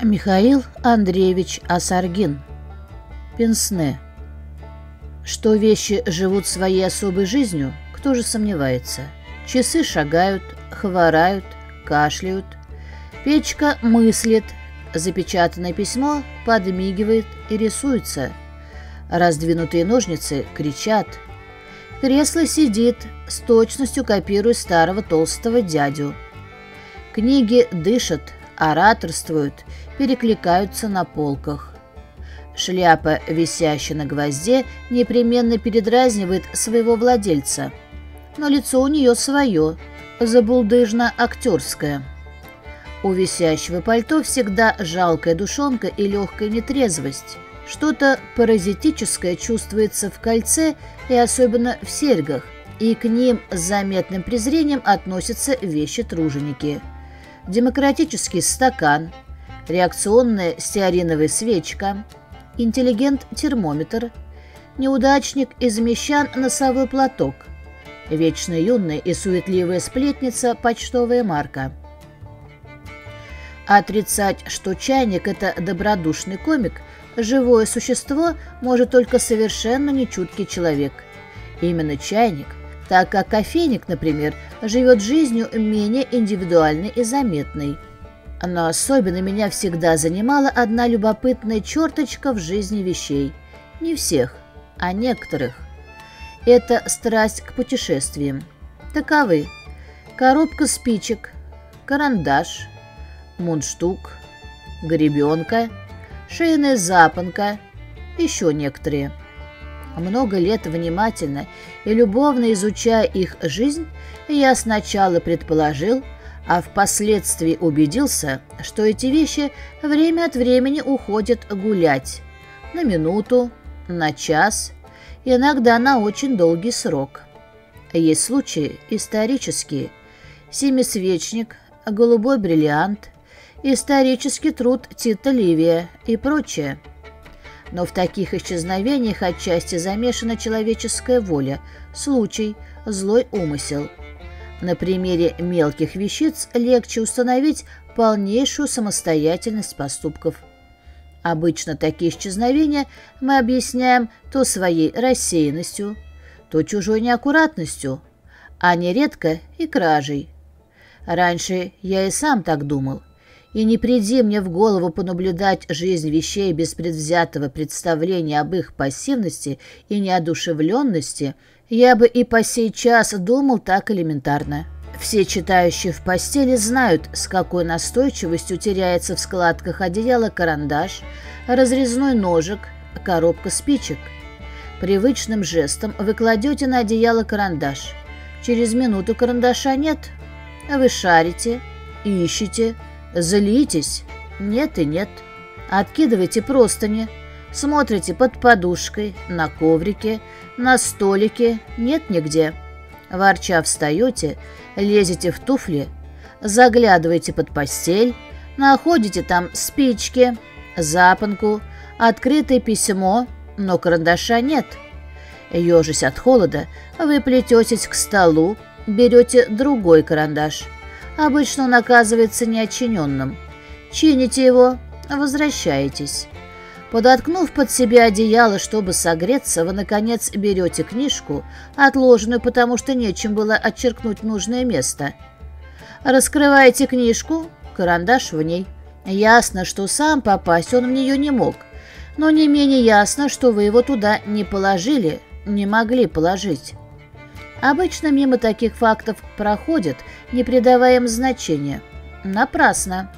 Михаил Андреевич Асаргин. Пенсне. Что вещи живут своей особой жизнью, кто же сомневается. Часы шагают, хворают, кашляют. Печка мыслит, запечатанное письмо подмигивает и рисуется. Раздвинутые ножницы кричат. Кресло сидит, с точностью копируя старого толстого дядю. Книги дышат, ораторствуют, перекликаются на полках. Шляпа, висящая на гвозде, непременно передразнивает своего владельца. Но лицо у нее свое, забулдыжно-актерское. У висящего пальто всегда жалкая душонка и легкая нетрезвость. Что-то паразитическое чувствуется в кольце и особенно в серьгах, и к ним с заметным презрением относятся вещи-труженики – демократический стакан, реакционная стеариновая свечка, интеллигент-термометр, неудачник и замещан носовой платок, вечно юная и суетливая сплетница почтовая марка. Отрицать, что чайник – это добродушный комик, живое существо может только совершенно нечуткий человек. Именно чайник так как кофейник, например, живет жизнью менее индивидуальной и заметной. Но особенно меня всегда занимала одна любопытная черточка в жизни вещей. Не всех, а некоторых. Это страсть к путешествиям. Таковы коробка спичек, карандаш, мундштук, гребенка, шейная запонка, еще некоторые – много лет внимательно и любовно изучая их жизнь, я сначала предположил, а впоследствии убедился, что эти вещи время от времени уходят гулять. На минуту, на час, иногда на очень долгий срок. Есть случаи исторические. Семисвечник, голубой бриллиант, исторический труд Тита Ливия и прочее. Но в таких исчезновениях отчасти замешана человеческая воля, случай, злой умысел. На примере мелких вещиц легче установить полнейшую самостоятельность поступков. Обычно такие исчезновения мы объясняем то своей рассеянностью, то чужой неаккуратностью, а нередко и кражей. Раньше я и сам так думал. И не приди мне в голову понаблюдать жизнь вещей без предвзятого представления об их пассивности и неодушевленности, я бы и по сей час думал так элементарно. Все читающие в постели знают, с какой настойчивостью теряется в складках одеяла карандаш, разрезной ножик, коробка спичек. Привычным жестом вы кладете на одеяло карандаш. Через минуту карандаша нет. Вы шарите, ищете, Злитесь? Нет и нет. Откидывайте простыни. Смотрите под подушкой, на коврике, на столике. Нет нигде. Ворча встаете, лезете в туфли, заглядываете под постель, находите там спички, запонку, открытое письмо, но карандаша нет. Ежась от холода, вы плететесь к столу, берете другой карандаш – Обычно он оказывается неочиненным. Чините его, возвращаетесь. Подоткнув под себя одеяло, чтобы согреться, вы, наконец, берете книжку, отложенную, потому что нечем было отчеркнуть нужное место. Раскрываете книжку, карандаш в ней. Ясно, что сам попасть он в нее не мог, но не менее ясно, что вы его туда не положили, не могли положить. Обычно мимо таких фактов проходят, не придавая им значения. Напрасно.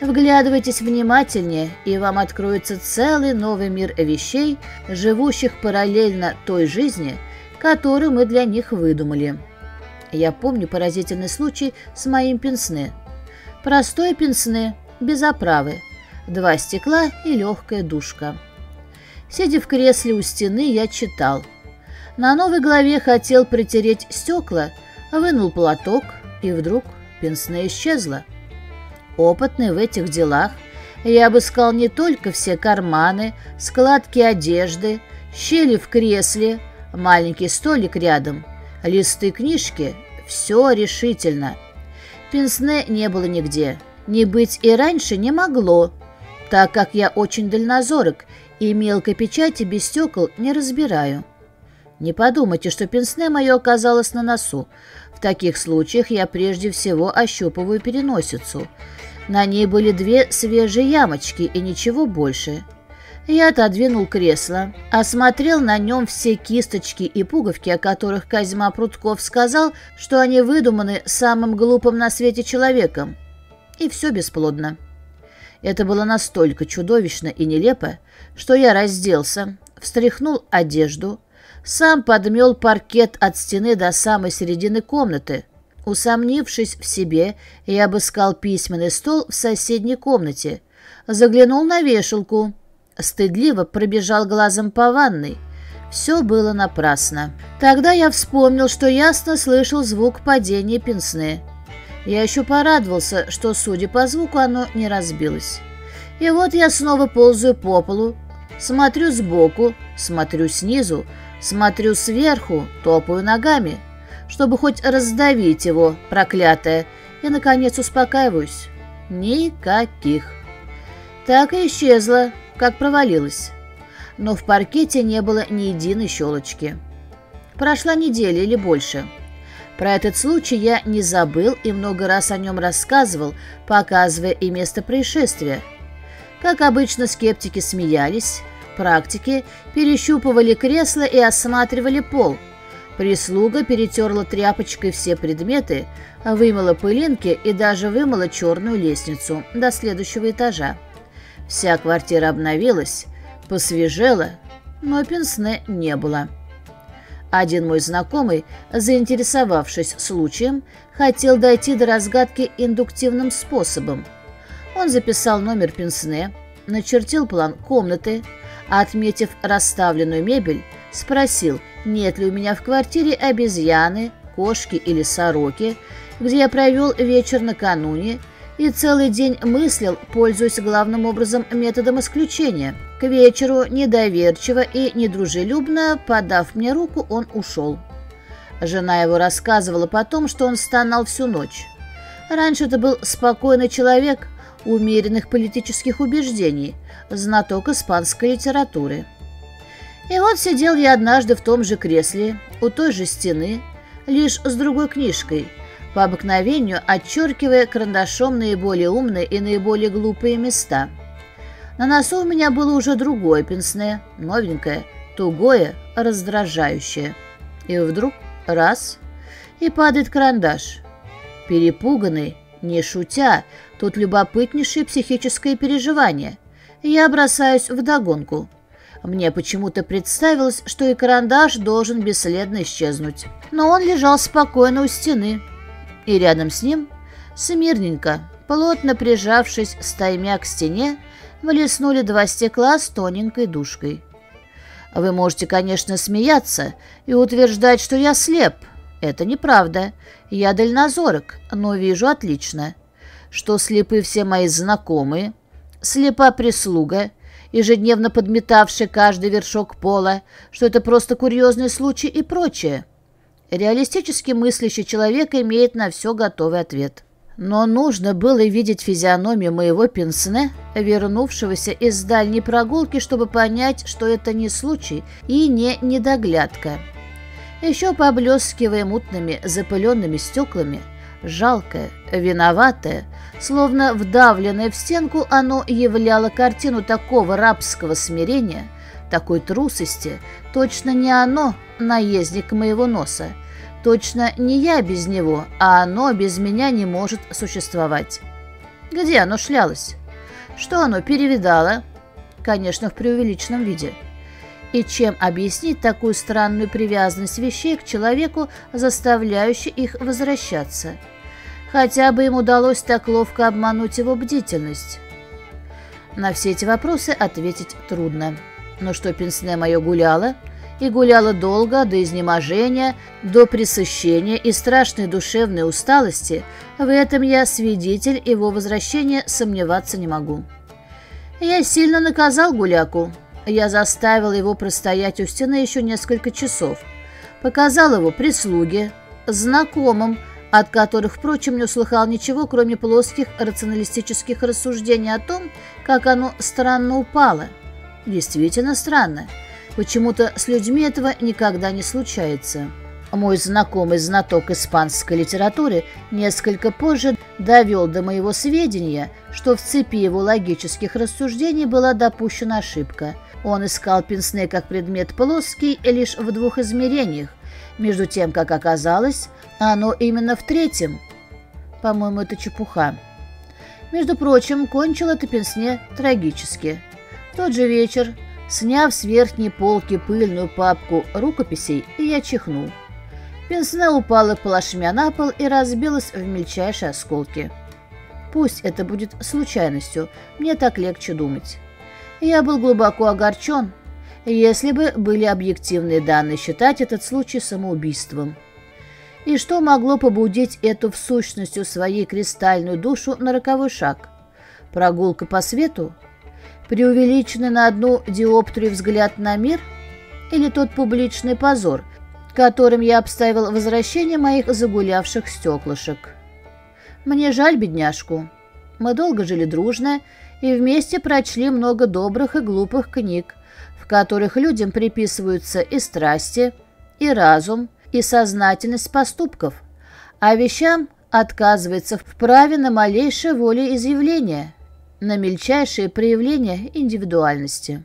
Вглядывайтесь внимательнее, и вам откроется целый новый мир вещей, живущих параллельно той жизни, которую мы для них выдумали. Я помню поразительный случай с моим пенсне. Простой пенсне, без оправы, два стекла и легкая душка. Сидя в кресле у стены, я читал – на новой главе хотел притереть стекла, вынул платок, и вдруг пенсне исчезла. Опытный в этих делах, я обыскал не только все карманы, складки одежды, щели в кресле, маленький столик рядом, листы книжки, все решительно. Пенсне не было нигде, Не быть и раньше не могло, так как я очень дальнозорок и мелкой печати без стекол не разбираю. Не подумайте, что пенсне мое оказалось на носу. В таких случаях я прежде всего ощупываю переносицу. На ней были две свежие ямочки и ничего больше. Я отодвинул кресло, осмотрел на нем все кисточки и пуговки, о которых Козьма Прутков сказал, что они выдуманы самым глупым на свете человеком. И все бесплодно. Это было настолько чудовищно и нелепо, что я разделся, встряхнул одежду, сам подмел паркет от стены до самой середины комнаты. Усомнившись в себе, я обыскал письменный стол в соседней комнате, заглянул на вешалку — Стыдливо пробежал глазом по ванной. Все было напрасно. Тогда я вспомнил, что ясно слышал звук падения пенсны. Я еще порадовался, что, судя по звуку, оно не разбилось. И вот я снова ползаю по полу, смотрю сбоку, смотрю снизу, смотрю сверху, топаю ногами, чтобы хоть раздавить его, проклятое, и, наконец, успокаиваюсь. Никаких. Так и исчезла как провалилась. Но в паркете не было ни единой щелочки. Прошла неделя или больше. Про этот случай я не забыл и много раз о нем рассказывал, показывая и место происшествия. Как обычно, скептики смеялись, практики перещупывали кресло и осматривали пол. Прислуга перетерла тряпочкой все предметы, вымыла пылинки и даже вымыла черную лестницу до следующего этажа. Вся квартира обновилась, посвежела, но пенсне не было. Один мой знакомый, заинтересовавшись случаем, хотел дойти до разгадки индуктивным способом. Он записал номер пенсне, начертил план комнаты, отметив расставленную мебель, спросил, нет ли у меня в квартире обезьяны, кошки или сороки, где я провел вечер накануне и целый день мыслил, пользуясь главным образом методом исключения. К вечеру, недоверчиво и недружелюбно, подав мне руку, он ушел. Жена его рассказывала потом, что он стонал всю ночь. Раньше это был спокойный человек, умеренных политических убеждений, знаток испанской литературы. И вот сидел я однажды в том же кресле, у той же стены, лишь с другой книжкой – по обыкновению отчеркивая карандашом наиболее умные и наиболее глупые места. На носу у меня было уже другое пенсне, новенькое, тугое, раздражающее. И вдруг раз — и падает карандаш. Перепуганный, не шутя, тут любопытнейшее психическое переживание. Я бросаюсь в догонку. Мне почему-то представилось, что и карандаш должен бесследно исчезнуть. Но он лежал спокойно у стены, и рядом с ним, смирненько, плотно прижавшись стаймя к стене, вылеснули два стекла с тоненькой душкой. Вы можете, конечно, смеяться и утверждать, что я слеп. Это неправда. Я дальнозорок, но вижу отлично. Что слепы все мои знакомые, слепа прислуга, ежедневно подметавшая каждый вершок пола, что это просто курьезный случай и прочее. Реалистически мыслящий человек имеет на все готовый ответ. Но нужно было видеть физиономию моего пенсне, вернувшегося из дальней прогулки, чтобы понять, что это не случай и не недоглядка. Еще поблескивая мутными запыленными стеклами, жалкое, виноватое, словно вдавленное в стенку, оно являло картину такого рабского смирения, такой трусости, точно не оно, наездник моего носа, Точно не я без него, а оно без меня не может существовать. Где оно шлялось? Что оно перевидало? Конечно, в преувеличенном виде. И чем объяснить такую странную привязанность вещей к человеку, заставляющую их возвращаться? Хотя бы им удалось так ловко обмануть его бдительность. На все эти вопросы ответить трудно. Но что пенсне мое гуляло – и гуляла долго, до изнеможения, до пресыщения и страшной душевной усталости, в этом я свидетель его возвращения сомневаться не могу. Я сильно наказал гуляку. Я заставил его простоять у стены еще несколько часов. Показал его прислуге, знакомым, от которых, впрочем, не услыхал ничего, кроме плоских рационалистических рассуждений о том, как оно странно упало. Действительно странно. Почему-то с людьми этого никогда не случается. Мой знакомый знаток испанской литературы несколько позже довел до моего сведения, что в цепи его логических рассуждений была допущена ошибка. Он искал пенсне как предмет плоский лишь в двух измерениях, между тем, как оказалось, оно именно в третьем. По-моему, это чепуха. Между прочим, кончил это пенсне трагически. В тот же вечер, сняв с верхней полки пыльную папку рукописей, я чихнул. Пенсне упала плашмя на пол и разбилась в мельчайшие осколки. Пусть это будет случайностью, мне так легче думать. Я был глубоко огорчен, если бы были объективные данные считать этот случай самоубийством. И что могло побудить эту в сущностью своей кристальную душу на роковой шаг? Прогулка по свету? Преувеличенный на одну диоптрию взгляд на мир? Или тот публичный позор, которым я обставил возвращение моих загулявших стеклышек? Мне жаль бедняжку. Мы долго жили дружно и вместе прочли много добрых и глупых книг, в которых людям приписываются и страсти, и разум, и сознательность поступков, а вещам отказывается в праве на малейшее волеизъявление, на мельчайшие проявления индивидуальности.